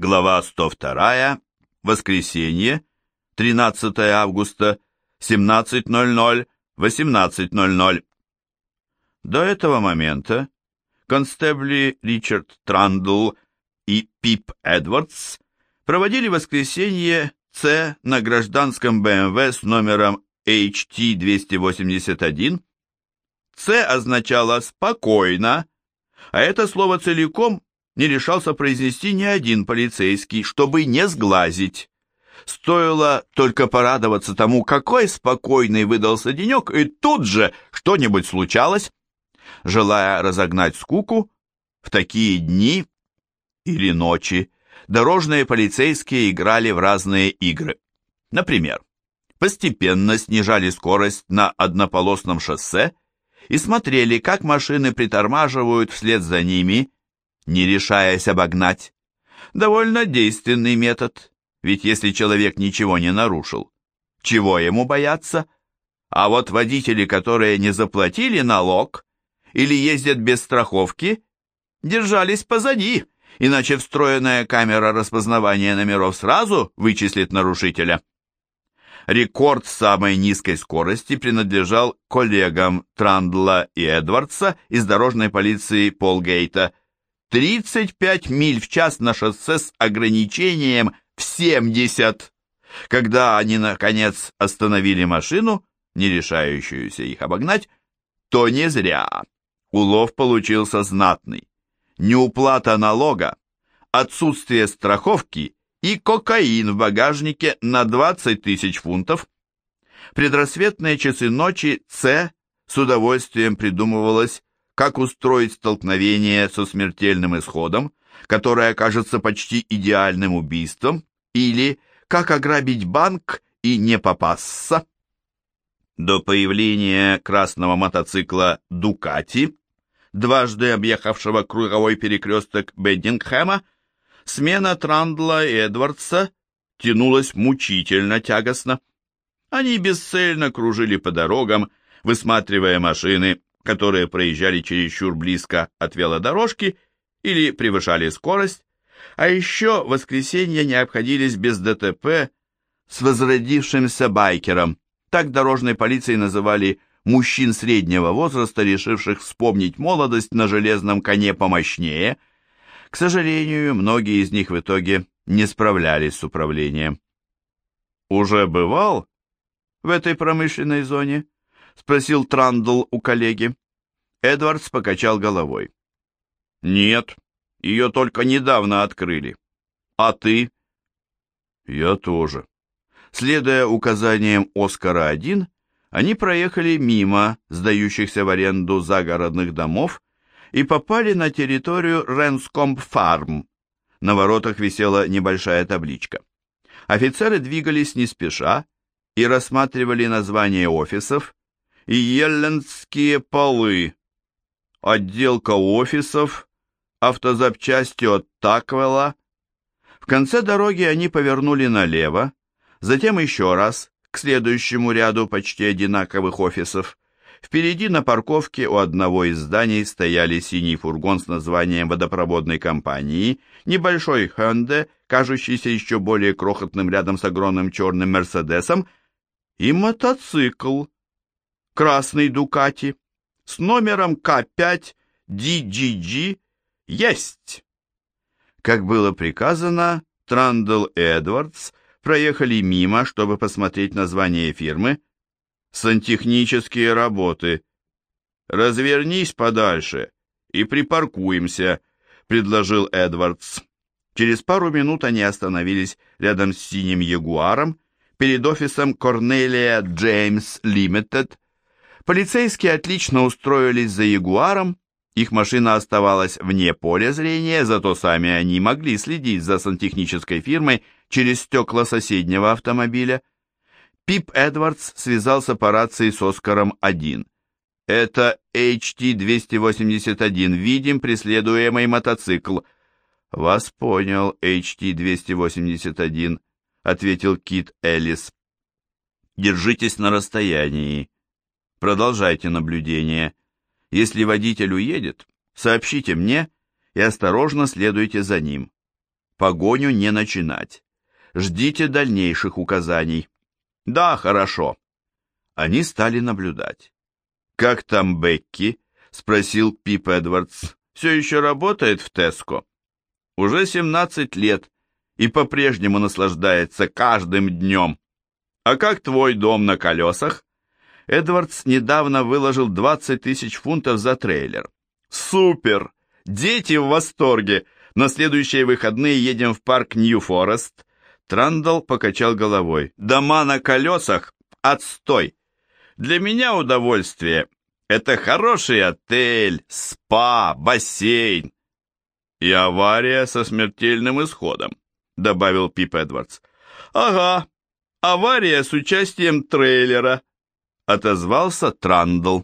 Глава 102. Воскресенье, 13 августа, 17.00, 18.00. До этого момента констебли Ричард Трандл и Пип Эдвардс проводили воскресенье С на гражданском БМВ с номером HT-281. С означало «спокойно», а это слово целиком не решался произнести ни один полицейский, чтобы не сглазить. Стоило только порадоваться тому, какой спокойный выдался денек, и тут же что-нибудь случалось. Желая разогнать скуку, в такие дни или ночи дорожные полицейские играли в разные игры. Например, постепенно снижали скорость на однополосном шоссе и смотрели, как машины притормаживают вслед за ними, не решаясь обогнать. Довольно действенный метод, ведь если человек ничего не нарушил, чего ему бояться? А вот водители, которые не заплатили налог или ездят без страховки, держались позади, иначе встроенная камера распознавания номеров сразу вычислит нарушителя. Рекорд самой низкой скорости принадлежал коллегам Трандла и Эдвардса из дорожной полиции Полгейта – 35 миль в час на шоссе с ограничением в 70. Когда они, наконец, остановили машину, не решающуюся их обогнать, то не зря. Улов получился знатный. Неуплата налога, отсутствие страховки и кокаин в багажнике на 20 тысяч фунтов. Предрассветные часы ночи С с удовольствием придумывалось как устроить столкновение со смертельным исходом, которое окажется почти идеальным убийством, или как ограбить банк и не попасться. До появления красного мотоцикла «Дукати», дважды объехавшего круговой перекресток Беддингхэма, смена Трандла и Эдвардса тянулась мучительно тягостно. Они бесцельно кружили по дорогам, высматривая машины, которые проезжали чересчур близко от велодорожки или превышали скорость, а еще воскресенья не обходились без ДТП с возродившимся байкером. Так дорожной полицией называли мужчин среднего возраста, решивших вспомнить молодость на железном коне помощнее. К сожалению, многие из них в итоге не справлялись с управлением. «Уже бывал в этой промышленной зоне?» Спросил Трандл у коллеги. Эдвардс покачал головой. Нет, ее только недавно открыли. А ты? Я тоже. Следуя указаниям Оскара-1, они проехали мимо сдающихся в аренду загородных домов и попали на территорию Ренскомп Фарм. На воротах висела небольшая табличка. Офицеры двигались не спеша и рассматривали названия офисов, и елленские полы, отделка офисов, автозапчасти от Таквелла. В конце дороги они повернули налево, затем еще раз к следующему ряду почти одинаковых офисов. Впереди на парковке у одного из зданий стояли синий фургон с названием водопроводной компании, небольшой Хенде, кажущийся еще более крохотным рядом с огромным черным Мерседесом, и мотоцикл, красный Дукати с номером К5 DGG есть. Как было приказано, Трандл и Эдвардс проехали мимо, чтобы посмотреть название фирмы. Сантехнические работы. Развернись подальше и припаркуемся, предложил Эдвардс. Через пару минут они остановились рядом с синим ягуаром перед офисом Cornelia James Limited Полицейские отлично устроились за Ягуаром, их машина оставалась вне поля зрения, зато сами они могли следить за сантехнической фирмой через стекла соседнего автомобиля. Пип Эдвардс связался по рации с Оскаром-1. «Это HT-281, видим преследуемый мотоцикл». «Вас понял, HT-281», — ответил Кит Эллис. «Держитесь на расстоянии. Продолжайте наблюдение. Если водитель уедет, сообщите мне и осторожно следуйте за ним. Погоню не начинать. Ждите дальнейших указаний. Да, хорошо. Они стали наблюдать. «Как там Бекки?» — спросил Пип Эдвардс. «Все еще работает в Теско?» «Уже 17 лет и по-прежнему наслаждается каждым днем. А как твой дом на колесах?» Эдвардс недавно выложил 20 тысяч фунтов за трейлер. «Супер! Дети в восторге! На следующие выходные едем в парк Нью-Форест». Трандл покачал головой. «Дома на колесах? Отстой! Для меня удовольствие — это хороший отель, спа, бассейн». «И авария со смертельным исходом», — добавил Пип Эдвардс. «Ага, авария с участием трейлера», — отозвался Трандл.